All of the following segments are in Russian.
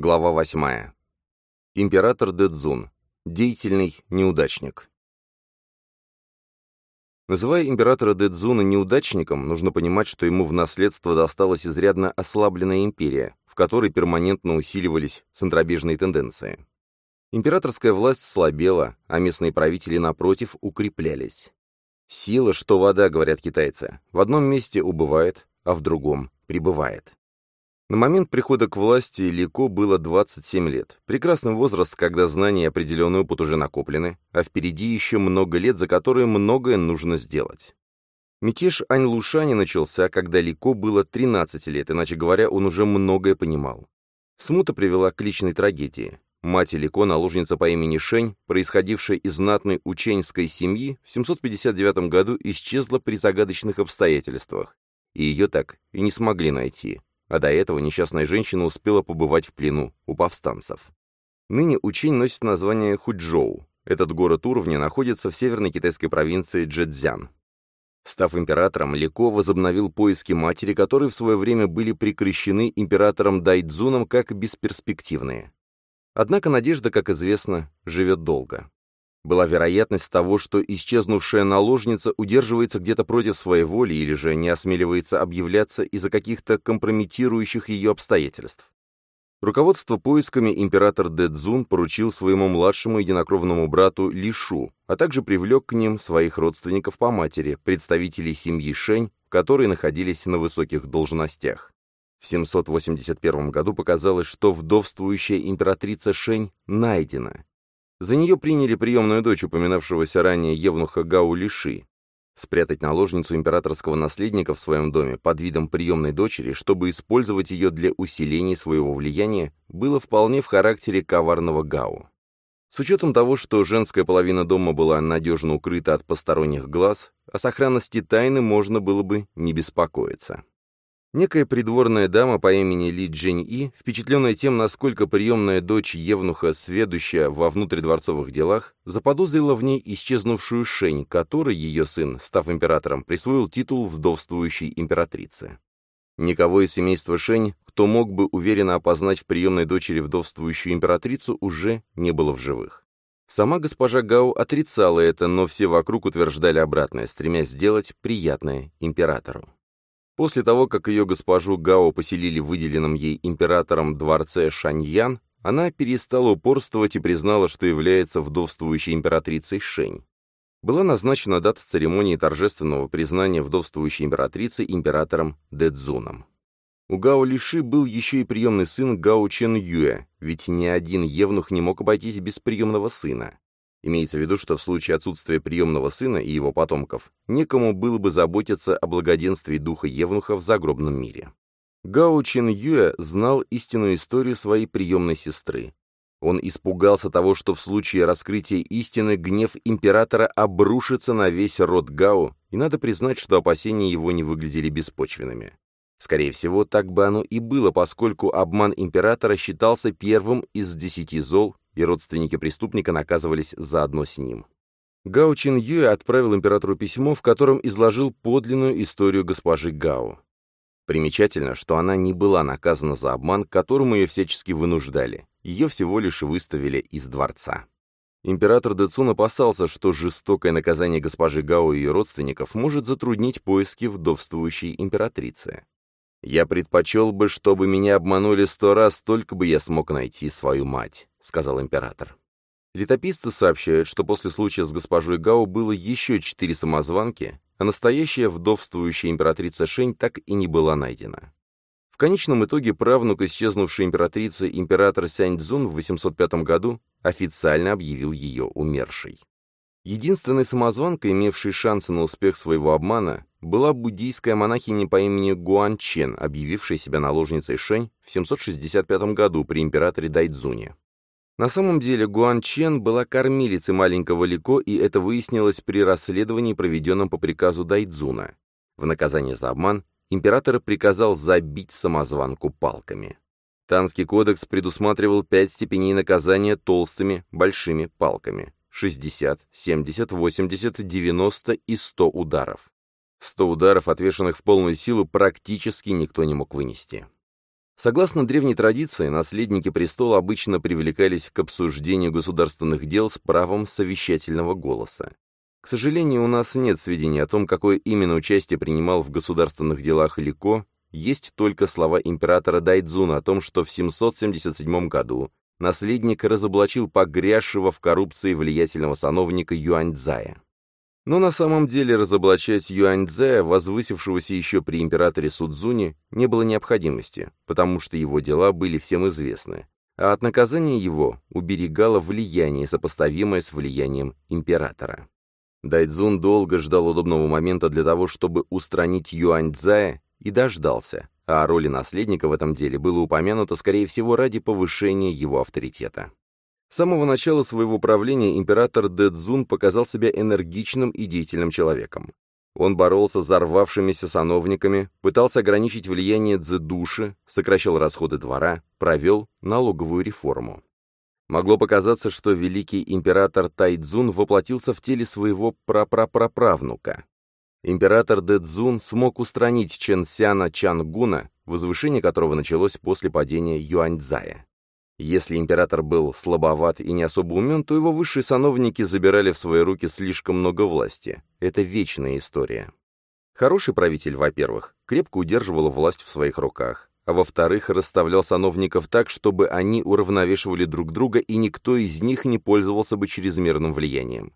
Глава 8. Император Дэдзун. Деятельный неудачник. Называя императора Дэдзуна неудачником, нужно понимать, что ему в наследство досталась изрядно ослабленная империя, в которой перманентно усиливались центробежные тенденции. Императорская власть слабела, а местные правители, напротив, укреплялись. Сила, что вода, говорят китайцы, в одном месте убывает, а в другом прибывает. На момент прихода к власти Лико было 27 лет. Прекрасный возраст, когда знания и определенный опыт уже накоплены, а впереди еще много лет, за которые многое нужно сделать. Мятеж Ань Лушани начался, когда Лико было 13 лет, иначе говоря, он уже многое понимал. Смута привела к личной трагедии. Мать Лико, наложница по имени Шень, происходившая из знатной ученьской семьи, в 759 году исчезла при загадочных обстоятельствах, и ее так и не смогли найти а до этого несчастная женщина успела побывать в плену у повстанцев. Ныне Учень носит название Худжоу. Этот город уровня находится в северной китайской провинции Джэцзян. Став императором, Лико возобновил поиски матери, которые в свое время были прекращены императором Дайдзуном как бесперспективные. Однако надежда, как известно, живет долго. Была вероятность того, что исчезнувшая наложница удерживается где-то против своей воли или же не осмеливается объявляться из-за каких-то компрометирующих ее обстоятельств. Руководство поисками император Дэдзун поручил своему младшему единокровному брату Лишу, а также привлек к ним своих родственников по матери, представителей семьи Шень, которые находились на высоких должностях. В 781 году показалось, что вдовствующая императрица Шень найдена, за нее приняли приемную дочь упоминавшегося ранее Евнуха Гау Лиши. Спрятать наложницу императорского наследника в своем доме под видом приемной дочери, чтобы использовать ее для усиления своего влияния, было вполне в характере коварного Гау. С учетом того, что женская половина дома была надежно укрыта от посторонних глаз, о сохранности тайны можно было бы не беспокоиться. Некая придворная дама по имени Ли Джень И, впечатленная тем, насколько приемная дочь Евнуха, сведущая во внутридворцовых делах, заподозрила в ней исчезнувшую Шень, которой ее сын, став императором, присвоил титул вдовствующей императрицы. Никого из семейства Шень, кто мог бы уверенно опознать в приемной дочери вдовствующую императрицу, уже не было в живых. Сама госпожа Гау отрицала это, но все вокруг утверждали обратное, стремясь сделать приятное императору. После того, как ее госпожу Гао поселили в выделенном ей императором дворце Шаньян, она перестала упорствовать и признала, что является вдовствующей императрицей Шэнь. Была назначена дата церемонии торжественного признания вдовствующей императрицы императором Дэдзуном. У Гао Лиши был еще и приемный сын Гао Чен Юэ, ведь ни один евнух не мог обойтись без приемного сына. Имеется в виду, что в случае отсутствия приемного сына и его потомков, некому было бы заботиться о благоденствии духа Евнуха в загробном мире. Гао Чин Юэ знал истинную историю своей приемной сестры. Он испугался того, что в случае раскрытия истины гнев императора обрушится на весь род Гао, и надо признать, что опасения его не выглядели беспочвенными. Скорее всего, так бы оно и было, поскольку обман императора считался первым из десяти зол, и родственники преступника наказывались заодно с ним. Гао Чин Юэ отправил императору письмо, в котором изложил подлинную историю госпожи Гао. Примечательно, что она не была наказана за обман, к которому ее всячески вынуждали. Ее всего лишь выставили из дворца. Император Дэцун опасался, что жестокое наказание госпожи Гао и ее родственников может затруднить поиски вдовствующей императрицы. «Я предпочел бы, чтобы меня обманули сто раз, только бы я смог найти свою мать», — сказал император. Летописцы сообщают, что после случая с госпожой Гао было еще четыре самозванки, а настоящая вдовствующая императрица Шень так и не была найдена. В конечном итоге правнук исчезнувшей императрицы император Сянь Цзун в 805 году официально объявил ее умершей. Единственной самозванкой, имевшей шансы на успех своего обмана, была буддийская монахиня по имени Гуан Чен, объявившая себя наложницей Шэнь в 765 году при императоре Дайдзуне. На самом деле Гуан Чен была кормилицей маленького Лико, и это выяснилось при расследовании, проведенном по приказу Дайдзуна. В наказание за обман император приказал забить самозванку палками. Танский кодекс предусматривал пять степеней наказания толстыми, большими палками. 60, 70, 80, 90 и 100 ударов. 100 ударов, отвешенных в полную силу, практически никто не мог вынести. Согласно древней традиции, наследники престола обычно привлекались к обсуждению государственных дел с правом совещательного голоса. К сожалению, у нас нет сведений о том, какое именно участие принимал в государственных делах Лико, есть только слова императора Дайдзуна о том, что в 777 году наследник разоблачил погрязшего в коррупции влиятельного сановника Юаньцзая. Но на самом деле разоблачать Юаньцзая, возвысившегося еще при императоре Судзуне, не было необходимости, потому что его дела были всем известны, а от наказания его уберегало влияние, сопоставимое с влиянием императора. Дайдзун долго ждал удобного момента для того, чтобы устранить Юаньцзая, и дождался, а о роли наследника в этом деле было упомянуто, скорее всего, ради повышения его авторитета. С самого начала своего правления император Дэдзун показал себя энергичным и деятельным человеком. Он боролся с зарвавшимися сановниками, пытался ограничить влияние дзэдуши, сокращал расходы двора, провел налоговую реформу. Могло показаться, что великий император Тайдзун воплотился в теле своего прапрапраправнука. Император Дэдзун смог устранить Ченсяна Чангуна, возвышение которого началось после падения Юаньцзая. Если император был слабоват и не особо умен, то его высшие сановники забирали в свои руки слишком много власти. Это вечная история. Хороший правитель, во-первых, крепко удерживал власть в своих руках, а во-вторых, расставлял сановников так, чтобы они уравновешивали друг друга, и никто из них не пользовался бы чрезмерным влиянием.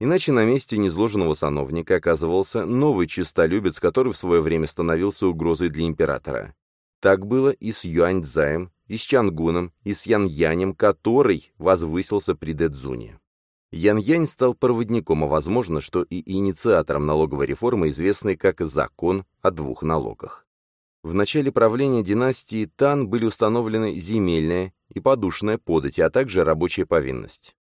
Иначе на месте незложенного сановника оказывался новый чистолюбец, который в свое время становился угрозой для императора. Так было и с Юаньцзаем, и с Чангуном, и с Яньянем, который возвысился при Дэдзуне. Ян-Янь стал проводником, а возможно, что и инициатором налоговой реформы, известной как «Закон о двух налогах». В начале правления династии Тан были установлены земельная и подушная подати, а также рабочая повинность.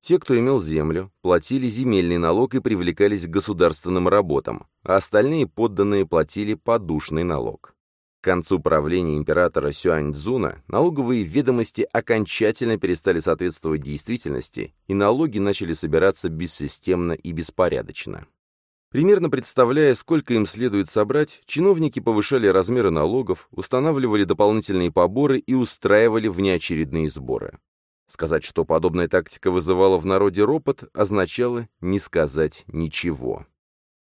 Те, кто имел землю, платили земельный налог и привлекались к государственным работам, а остальные подданные платили подушный налог. К концу правления императора Сюаньцзуна налоговые ведомости окончательно перестали соответствовать действительности, и налоги начали собираться бессистемно и беспорядочно. Примерно представляя, сколько им следует собрать, чиновники повышали размеры налогов, устанавливали дополнительные поборы и устраивали внеочередные сборы. Сказать, что подобная тактика вызывала в народе ропот, означало не сказать ничего.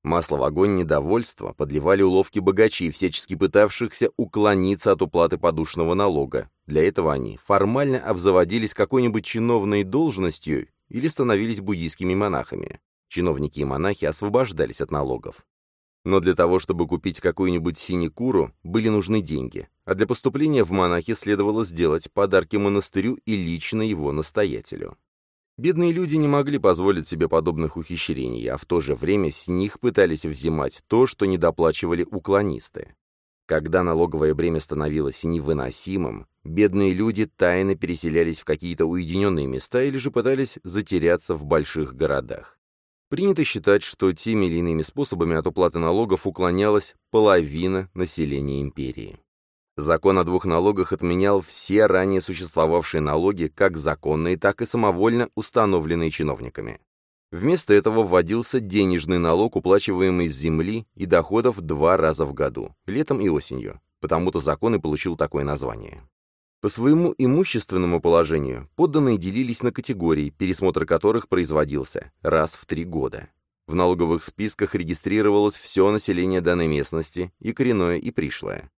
Масло в огонь недовольства подливали уловки богачей, всячески пытавшихся уклониться от уплаты подушного налога. Для этого они формально обзаводились какой-нибудь чиновной должностью или становились буддийскими монахами. Чиновники и монахи освобождались от налогов. Но для того, чтобы купить какую-нибудь синекуру, были нужны деньги, а для поступления в монахи следовало сделать подарки монастырю и лично его настоятелю. Бедные люди не могли позволить себе подобных ухищрений, а в то же время с них пытались взимать то, что недоплачивали уклонисты. Когда налоговое бремя становилось невыносимым, бедные люди тайно переселялись в какие-то уединенные места или же пытались затеряться в больших городах. Принято считать, что теми или иными способами от уплаты налогов уклонялась половина населения империи. Закон о двух налогах отменял все ранее существовавшие налоги, как законные, так и самовольно установленные чиновниками. Вместо этого вводился денежный налог, уплачиваемый с земли и доходов два раза в году, летом и осенью. Потому-то закон и получил такое название. По своему имущественному положению подданные делились на категории, пересмотр которых производился раз в три года. В налоговых списках регистрировалось все население данной местности, и коренное, и пришлое.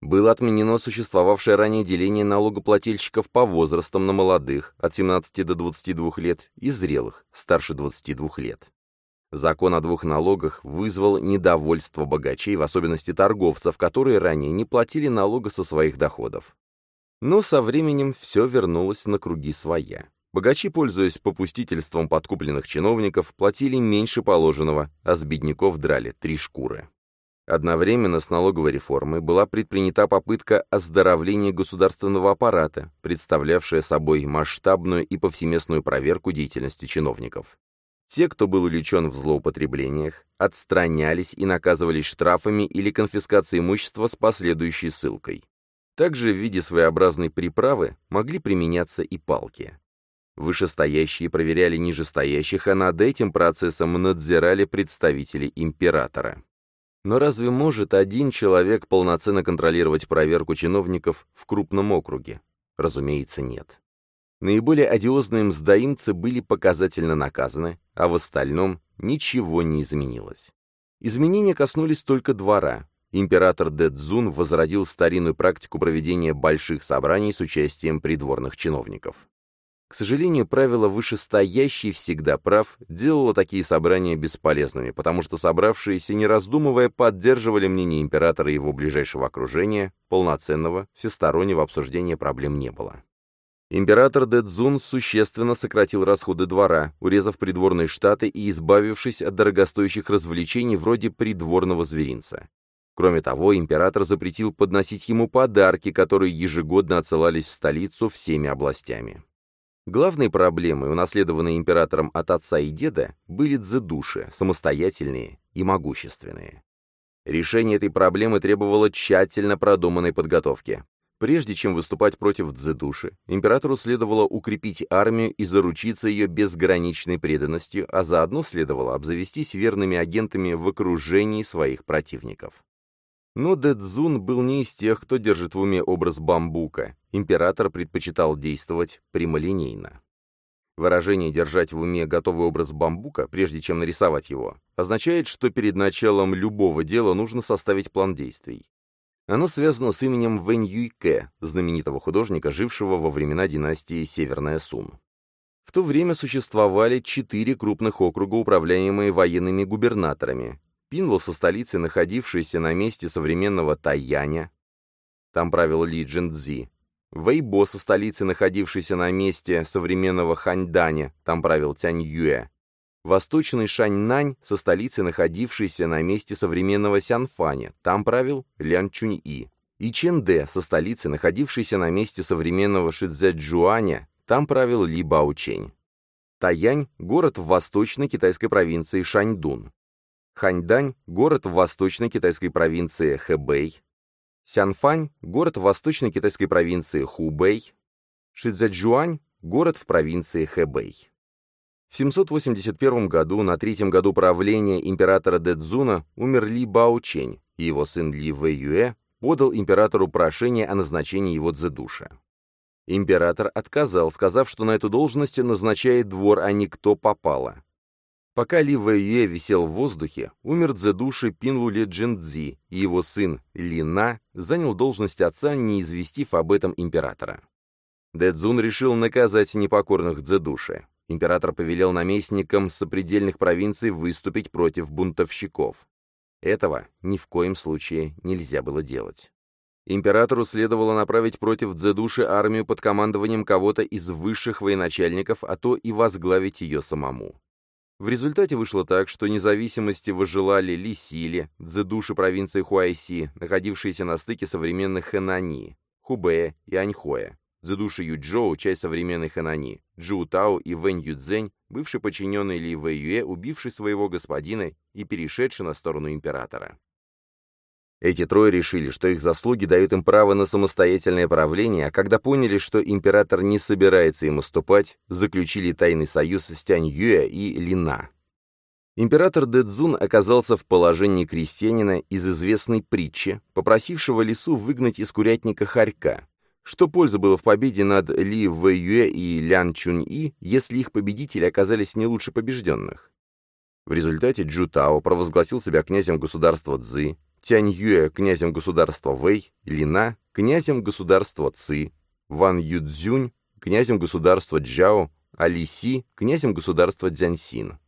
Было отменено существовавшее ранее деление налогоплательщиков по возрастам на молодых, от 17 до 22 лет, и зрелых, старше 22 лет. Закон о двух налогах вызвал недовольство богачей, в особенности торговцев, которые ранее не платили налога со своих доходов. Но со временем все вернулось на круги своя. Богачи, пользуясь попустительством подкупленных чиновников, платили меньше положенного, а с бедняков драли три шкуры. Одновременно с налоговой реформой была предпринята попытка оздоровления государственного аппарата, представлявшая собой масштабную и повсеместную проверку деятельности чиновников. Те, кто был увлечен в злоупотреблениях, отстранялись и наказывались штрафами или конфискацией имущества с последующей ссылкой. Также в виде своеобразной приправы могли применяться и палки. Вышестоящие проверяли нижестоящих, а над этим процессом надзирали представители императора. Но разве может один человек полноценно контролировать проверку чиновников в крупном округе? Разумеется, нет. Наиболее одиозные мздоимцы были показательно наказаны, а в остальном ничего не изменилось. Изменения коснулись только двора. Император Дэдзун возродил старинную практику проведения больших собраний с участием придворных чиновников. К сожалению, правило «вышестоящий всегда прав» делало такие собрания бесполезными, потому что собравшиеся, не раздумывая, поддерживали мнение императора и его ближайшего окружения, полноценного, всестороннего обсуждения проблем не было. Император Дэдзун существенно сократил расходы двора, урезав придворные штаты и избавившись от дорогостоящих развлечений вроде придворного зверинца. Кроме того, император запретил подносить ему подарки, которые ежегодно отсылались в столицу всеми областями. Главной проблемой, унаследованной императором от отца и деда, были дзедуши, самостоятельные и могущественные. Решение этой проблемы требовало тщательно продуманной подготовки. Прежде чем выступать против дзедуши, императору следовало укрепить армию и заручиться ее безграничной преданностью, а заодно следовало обзавестись верными агентами в окружении своих противников. Но Дэдзун был не из тех, кто держит в уме образ бамбука. Император предпочитал действовать прямолинейно. Выражение «держать в уме готовый образ бамбука», прежде чем нарисовать его, означает, что перед началом любого дела нужно составить план действий. Оно связано с именем Вэнь Юйке, знаменитого художника, жившего во времена династии Северная Сун. В то время существовали четыре крупных округа, управляемые военными губернаторами, Пинло со столицей, находившейся на месте современного Тайяня, там правил Ли Джиндзи. Вэйбо со столицей, находившейся на месте современного Ханьданя, там правил Тянь Юэ. Восточный Шаньнань со столицей, находившейся на месте современного Сянфаня, там правил Лян Чунь-И. И Чэнде со столицей, находившейся на месте современного Шицзэджуаня, там правил Ли Баучень. Таянь – город в восточной китайской провинции Шаньдун. Ханьдань – город в восточной китайской провинции Хэбэй, Сянфань – город в восточной китайской провинции Хубэй, Шицзячжуань – город в провинции Хэбэй. В 781 году, на третьем году правления императора Дэдзуна, умер Ли Баочень, и его сын Ли Вэйюэ подал императору прошение о назначении его дзедуша. Император отказал, сказав, что на эту должность назначает двор, а не кто попало. Пока Ли Вэйюэ висел в воздухе, умер дзедуши Пинлуле Джиндзи, и его сын Ли На занял должность отца, не известив об этом императора. Дэдзун решил наказать непокорных дзедуши. Император повелел наместникам сопредельных провинций выступить против бунтовщиков. Этого ни в коем случае нельзя было делать. Императору следовало направить против Дзедуши армию под командованием кого-то из высших военачальников, а то и возглавить ее самому. В результате вышло так, что независимости выжелали Ли Сили, дзедуши провинции Хуайси, находившиеся на стыке современных Хэнани, Хубэя и Аньхоя, дзедуши Юджоу, часть современной Хэнани, Джу Тао и Вэнь Юцзэнь, бывший подчиненный Ли Вэйюэ, убивший своего господина и перешедший на сторону императора. Эти трое решили, что их заслуги дают им право на самостоятельное правление, а когда поняли, что император не собирается им уступать, заключили тайный союз с Тянь Юэ и Лина. Император Дэдзун оказался в положении крестьянина из известной притчи, попросившего лису выгнать из курятника хорька. Что пользы было в победе над Ли Вэйюэ и Лян Чунь-И, если их победители оказались не лучше побежденных? В результате Джу Тао провозгласил себя князем государства Цзы, Тянь Юэ князем государства Вэй, Лина князем государства Ци, Ван Юцзюнь князем государства Джао, а Ли Си князем государства Дзяньсин.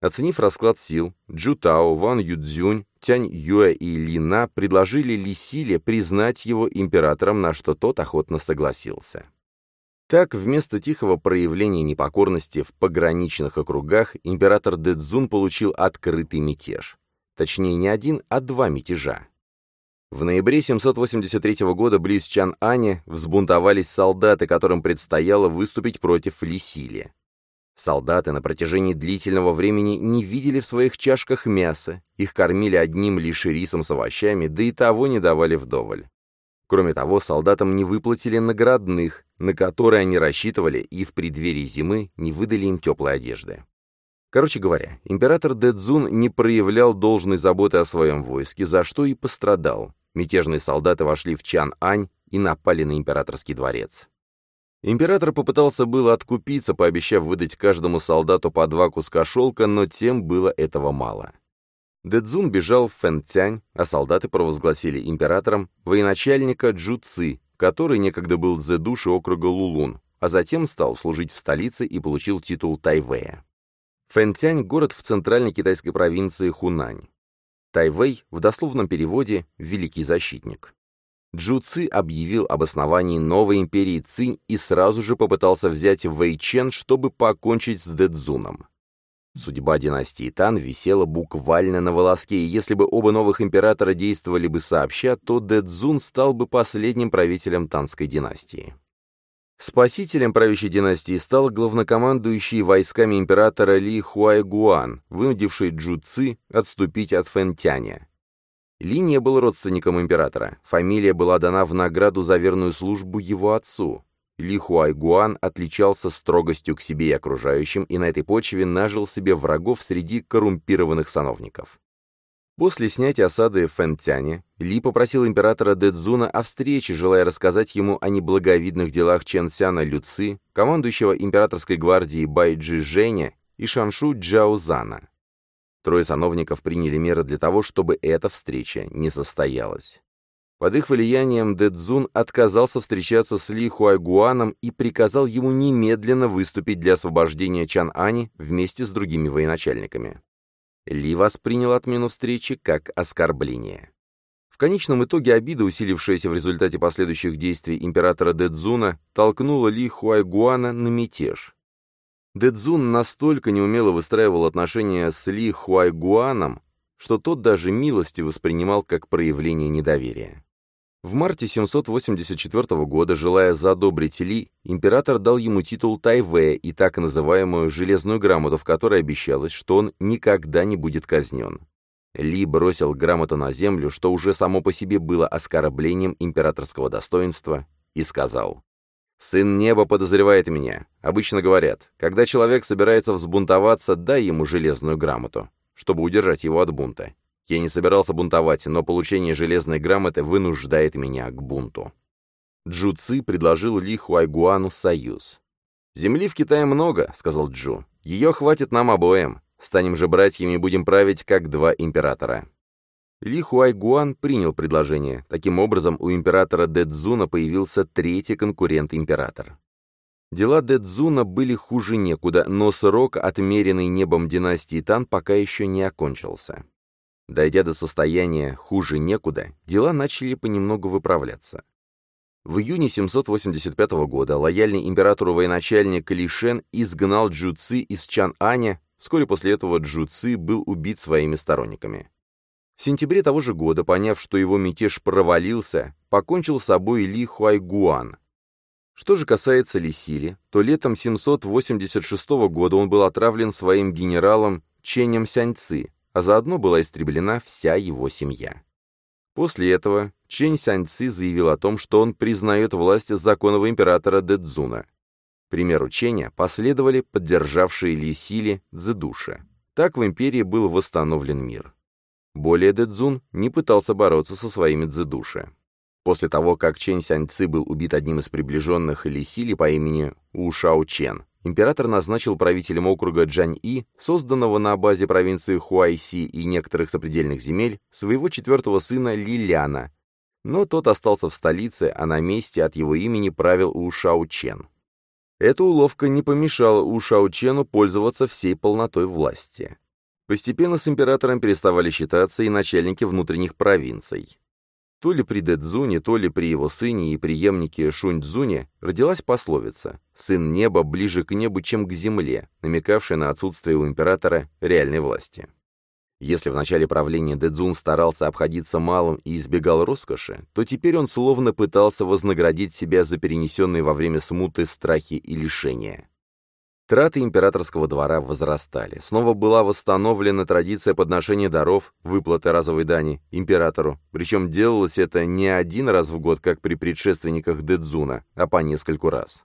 Оценив расклад сил, Джу Тао, Ван Юцзюнь, Тянь Юэ и Лина предложили Ли Силе признать его императором, на что тот охотно согласился. Так, вместо тихого проявления непокорности в пограничных округах, император Дэдзун получил открытый мятеж. Точнее, не один, а два мятежа. В ноябре 783 года близ Чан-Ани взбунтовались солдаты, которым предстояло выступить против Лисили. Солдаты на протяжении длительного времени не видели в своих чашках мяса, их кормили одним лишь рисом с овощами, да и того не давали вдоволь. Кроме того, солдатам не выплатили наградных, на которые они рассчитывали, и в преддверии зимы не выдали им теплой одежды. Короче говоря, император Дэдзун не проявлял должной заботы о своем войске, за что и пострадал. Мятежные солдаты вошли в Чан-Ань и напали на императорский дворец. Император попытался было откупиться, пообещав выдать каждому солдату по два куска шелка, но тем было этого мало. Дэдзун бежал в Фэнтянь, а солдаты провозгласили императором военачальника Джу Ци, который некогда был дзэдуши округа Лулун, а затем стал служить в столице и получил титул Тайвэя. Фэнтянь – город в центральной китайской провинции Хунань. Тайвэй в дословном переводе «великий защитник». Джу Ци объявил об основании новой империи Цинь и сразу же попытался взять Вэйчен, чтобы покончить с Дэдзуном. Судьба династии Тан висела буквально на волоске, и если бы оба новых императора действовали бы сообща, то Дэдзун стал бы последним правителем Танской династии. Спасителем правящей династии стал главнокомандующий войсками императора Ли Хуайгуан, вынудивший Джу Ци отступить от Фэнтяня. Ли не был родственником императора, фамилия была дана в награду за верную службу его отцу. Ли Хуайгуан отличался строгостью к себе и окружающим, и на этой почве нажил себе врагов среди коррумпированных сановников. После снятия осады в Фэнтяне Ли попросил императора Дэдзуна о встрече, желая рассказать ему о неблаговидных делах Чен Сяна Люци, командующего императорской гвардией Байджи Женя и Шаншу Джаозана. Трое сановников приняли меры для того, чтобы эта встреча не состоялась. Под их влиянием Дэдзун отказался встречаться с Ли Хуайгуаном и приказал ему немедленно выступить для освобождения Чан-Ани вместе с другими военачальниками. Ли воспринял отмену встречи как оскорбление. В конечном итоге обида, усилившаяся в результате последующих действий императора Дэдзуна, толкнула Ли Хуайгуана на мятеж. Дэдзун настолько неумело выстраивал отношения с Ли Хуайгуаном, что тот даже милости воспринимал как проявление недоверия. В марте 784 года, желая задобрить Ли, император дал ему титул Тайвэя и так называемую «железную грамоту», в которой обещалось, что он никогда не будет казнен. Ли бросил грамоту на землю, что уже само по себе было оскорблением императорского достоинства, и сказал, «Сын неба подозревает меня. Обычно говорят, когда человек собирается взбунтоваться, дай ему железную грамоту, чтобы удержать его от бунта. Я не собирался бунтовать, но получение железной грамоты вынуждает меня к бунту. Джу Ци предложил Ли Хуайгуану союз. «Земли в Китае много», — сказал Джу. «Ее хватит нам обоим. Станем же братьями и будем править, как два императора». Ли Хуайгуан принял предложение. Таким образом, у императора Дэдзуна появился третий конкурент-император. Дела Дэдзуна были хуже некуда, но срок, отмеренный небом династии Тан, пока еще не окончился. Дойдя до состояния «хуже некуда», дела начали понемногу выправляться. В июне 785 года лояльный императору военачальник Лишен изгнал Джуци из Чан-Аня, вскоре после этого Джуци был убит своими сторонниками. В сентябре того же года, поняв, что его мятеж провалился, покончил с собой Ли Хуайгуан. Что же касается Лисили, то летом 786 года он был отравлен своим генералом Ченем Сяньци, а заодно была истреблена вся его семья. После этого Чэнь Сяньци заявил о том, что он признает власть законного императора Дэдзуна. Примеру Ченя последовали поддержавшие Ли Сили Цзэдуша. Так в империи был восстановлен мир. Более Дэдзун не пытался бороться со своими Цзэдуша. После того, как Чэнь Сяньци был убит одним из приближенных Ли Сили по имени У Шао Чен, император назначил правителем округа Джань-И, созданного на базе провинции Хуайси и некоторых сопредельных земель, своего четвертого сына Лиляна, но тот остался в столице, а на месте от его имени правил У Шао Чен. Эта уловка не помешала У Шао Чену пользоваться всей полнотой власти. Постепенно с императором переставали считаться и начальники внутренних провинций. То ли при Дэдзуне, то ли при его сыне и преемнике Шуньцзуне родилась пословица «сын неба ближе к небу, чем к земле», намекавшая на отсутствие у императора реальной власти. Если в начале правления Дэдзун старался обходиться малым и избегал роскоши, то теперь он словно пытался вознаградить себя за перенесенные во время смуты страхи и лишения. Траты императорского двора возрастали. Снова была восстановлена традиция подношения даров, выплаты разовой дани императору, причем делалось это не один раз в год, как при предшественниках Дэдзуна, а по нескольку раз.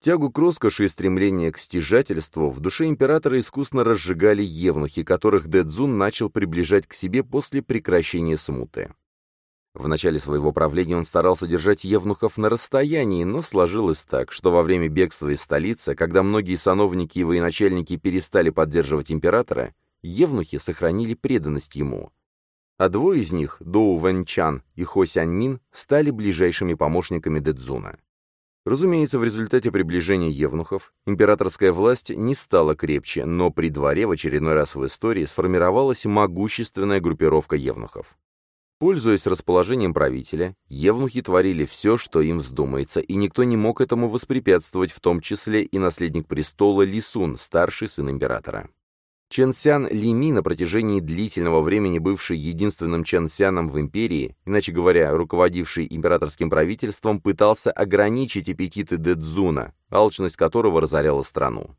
Тягу к роскоши и стремление к стяжательству в душе императора искусно разжигали евнухи, которых Дэдзун начал приближать к себе после прекращения смуты. В начале своего правления он старался держать евнухов на расстоянии, но сложилось так, что во время бегства из столицы, когда многие сановники и военачальники перестали поддерживать императора, евнухи сохранили преданность ему. А двое из них, Доу Вэнчан и Хо Сяньмин, стали ближайшими помощниками Дэдзуна. Разумеется, в результате приближения евнухов императорская власть не стала крепче, но при дворе в очередной раз в истории сформировалась могущественная группировка евнухов. Пользуясь расположением правителя, евнухи творили все, что им вздумается, и никто не мог этому воспрепятствовать, в том числе и наследник престола Лисун, старший сын императора. Чэнсян Лими, на протяжении длительного времени бывший единственным Чэнсяном в империи, иначе говоря, руководивший императорским правительством, пытался ограничить аппетиты Дэдзуна, алчность которого разоряла страну.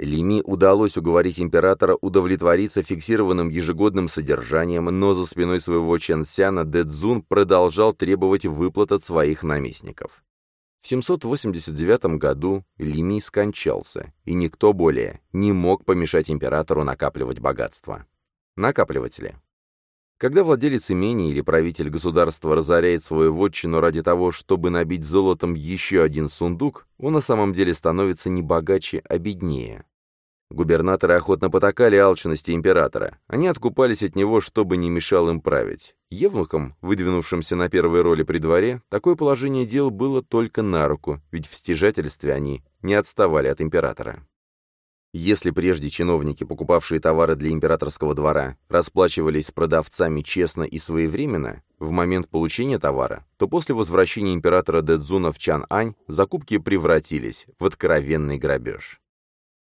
Лими удалось уговорить императора удовлетвориться фиксированным ежегодным содержанием, но за спиной своего Чэнсяна Дэдзун продолжал требовать выплат от своих наместников. В 789 году Лими скончался, и никто более не мог помешать императору накапливать богатство. Накапливатели. Когда владелец имени или правитель государства разоряет свою вотчину ради того, чтобы набить золотом еще один сундук, он на самом деле становится не богаче, а беднее. Губернаторы охотно потакали алчности императора. Они откупались от него, чтобы не мешал им править. Евнухам, выдвинувшимся на первой роли при дворе, такое положение дел было только на руку, ведь в стяжательстве они не отставали от императора. Если прежде чиновники, покупавшие товары для императорского двора, расплачивались с продавцами честно и своевременно, в момент получения товара, то после возвращения императора Дэдзуна в Чан-Ань закупки превратились в откровенный грабеж.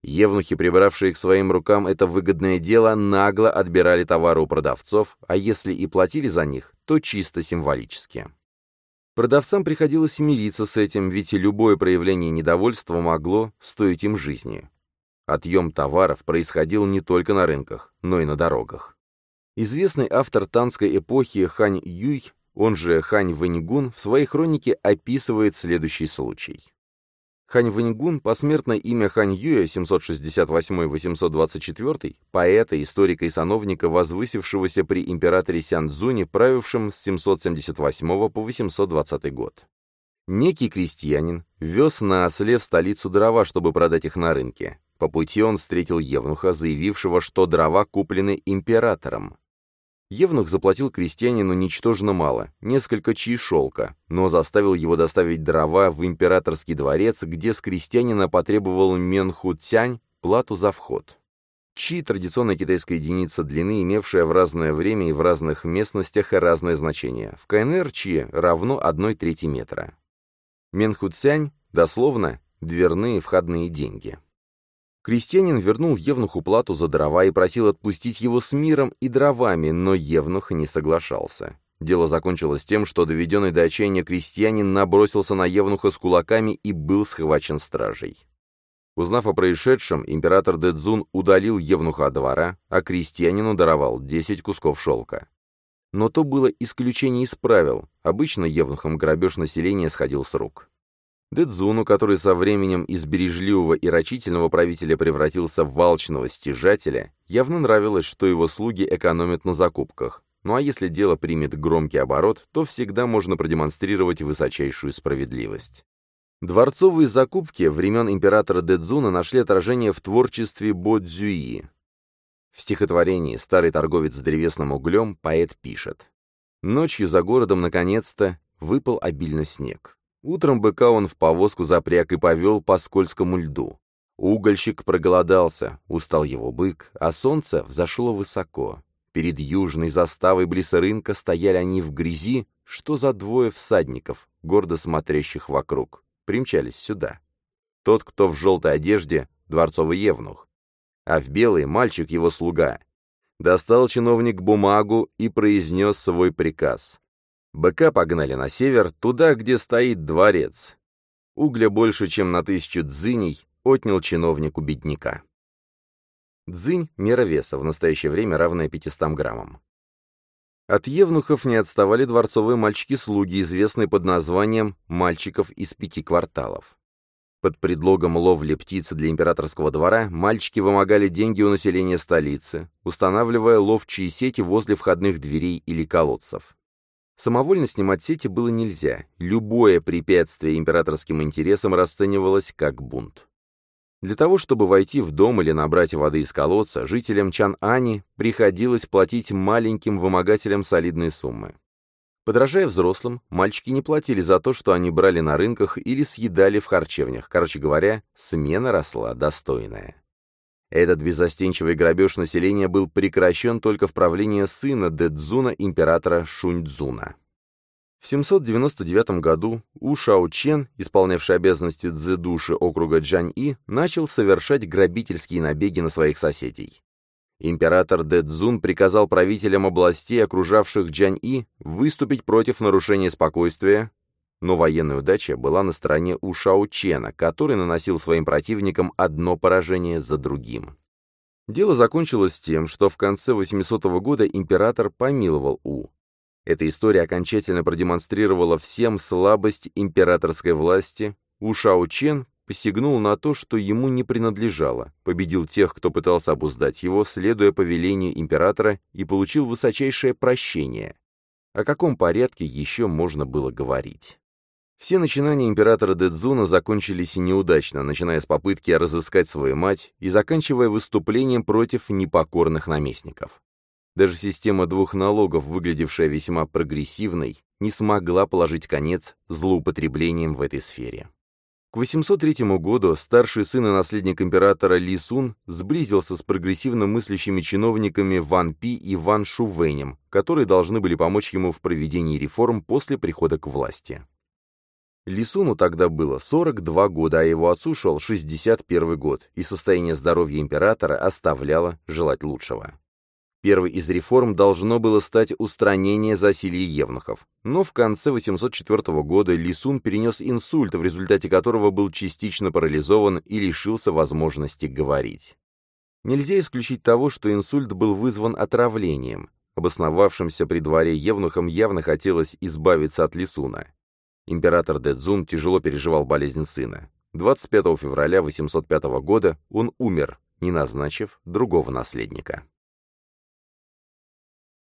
Евнухи, прибравшие к своим рукам это выгодное дело, нагло отбирали товары у продавцов, а если и платили за них, то чисто символически. Продавцам приходилось мириться с этим, ведь любое проявление недовольства могло стоить им жизни. Отъем товаров происходил не только на рынках, но и на дорогах. Известный автор танской эпохи Хань Юй, он же Хань Вэньгун, в своей хронике описывает следующий случай. Хань Вэньгун, посмертное имя Хань Юя 768-824, поэта, историка и сановника, возвысившегося при императоре Сян-Цзуне, правившем с 778 по 820 год. Некий крестьянин вез на осле в столицу дрова, чтобы продать их на рынке. По пути он встретил Евнуха, заявившего, что дрова куплены императором. Евнух заплатил крестьянину ничтожно мало, несколько чи шелка, но заставил его доставить дрова в императорский дворец, где с крестьянина потребовал Менху Цянь плату за вход. Чи – традиционная китайская единица длины, имевшая в разное время и в разных местностях разное значение. В КНР чи равно 1 трети метра. Менхуцянь, дословно, дверные входные деньги. Крестьянин вернул Евнуху плату за дрова и просил отпустить его с миром и дровами, но Евнух не соглашался. Дело закончилось тем, что доведенный до отчаяния крестьянин набросился на Евнуха с кулаками и был схвачен стражей. Узнав о происшедшем, император Дэдзун удалил Евнуха от двора, а крестьянину даровал 10 кусков шелка. Но то было исключение из правил, обычно Евнухам грабеж населения сходил с рук. Дэдзуну, который со временем из бережливого и рачительного правителя превратился в волчного стяжателя, явно нравилось, что его слуги экономят на закупках. Ну а если дело примет громкий оборот, то всегда можно продемонстрировать высочайшую справедливость. Дворцовые закупки времен императора Дэдзуна нашли отражение в творчестве Бо Цзюи. В стихотворении «Старый торговец с древесным углем» поэт пишет «Ночью за городом, наконец-то, выпал обильно снег. Утром быка он в повозку запряг и повел по скользкому льду. Угольщик проголодался, устал его бык, а солнце взошло высоко. Перед южной заставой близ рынка стояли они в грязи, что за двое всадников, гордо смотрящих вокруг, примчались сюда. Тот, кто в желтой одежде, дворцовый евнух, а в белой мальчик его слуга. Достал чиновник бумагу и произнес свой приказ. Быка погнали на север, туда, где стоит дворец. Угля больше, чем на тысячу дзыней, отнял чиновнику бедняка. Дзынь — мера веса, в настоящее время равная 500 граммам. От евнухов не отставали дворцовые мальчики-слуги, известные под названием «мальчиков из пяти кварталов». Под предлогом ловли птицы для императорского двора мальчики вымогали деньги у населения столицы, устанавливая ловчие сети возле входных дверей или колодцев. Самовольно снимать сети было нельзя, любое препятствие императорским интересам расценивалось как бунт. Для того, чтобы войти в дом или набрать воды из колодца, жителям Чан-Ани приходилось платить маленьким вымогателям солидные суммы. Подражая взрослым, мальчики не платили за то, что они брали на рынках или съедали в харчевнях. Короче говоря, смена росла достойная. Этот безостенчивый грабеж населения был прекращен только в правлении сына Дэдзуна императора Шуньцзуна. В 799 году У Шао Чен, исполнявший обязанности дзэдуши округа Джань-И, начал совершать грабительские набеги на своих соседей. Император Дэдзун приказал правителям областей, окружавших Джань-И, выступить против нарушения спокойствия, но военная удача была на стороне У Шао Чена, который наносил своим противникам одно поражение за другим. Дело закончилось тем, что в конце 800 года император помиловал У. Эта история окончательно продемонстрировала всем слабость императорской власти. У Шао Чен посягнул на то, что ему не принадлежало, победил тех, кто пытался обуздать его, следуя повелению императора, и получил высочайшее прощение. О каком порядке еще можно было говорить? Все начинания императора Дэдзуна закончились неудачно, начиная с попытки разыскать свою мать и заканчивая выступлением против непокорных наместников. Даже система двух налогов, выглядевшая весьма прогрессивной, не смогла положить конец злоупотреблениям в этой сфере. К 803 году старший сын и наследник императора Ли Сун сблизился с прогрессивно мыслящими чиновниками Ван Пи и Ван Шувэнем, которые должны были помочь ему в проведении реформ после прихода к власти. Ли Суну тогда было 42 года, а его отцу шел 61 год, и состояние здоровья императора оставляло желать лучшего. Первой из реформ должно было стать устранение засилья евнухов. Но в конце 804 года Лисун перенес инсульт, в результате которого был частично парализован и лишился возможности говорить. Нельзя исключить того, что инсульт был вызван отравлением. Обосновавшимся при дворе евнухам явно хотелось избавиться от Лисуна. Император Дэдзун тяжело переживал болезнь сына. 25 февраля 805 года он умер, не назначив другого наследника.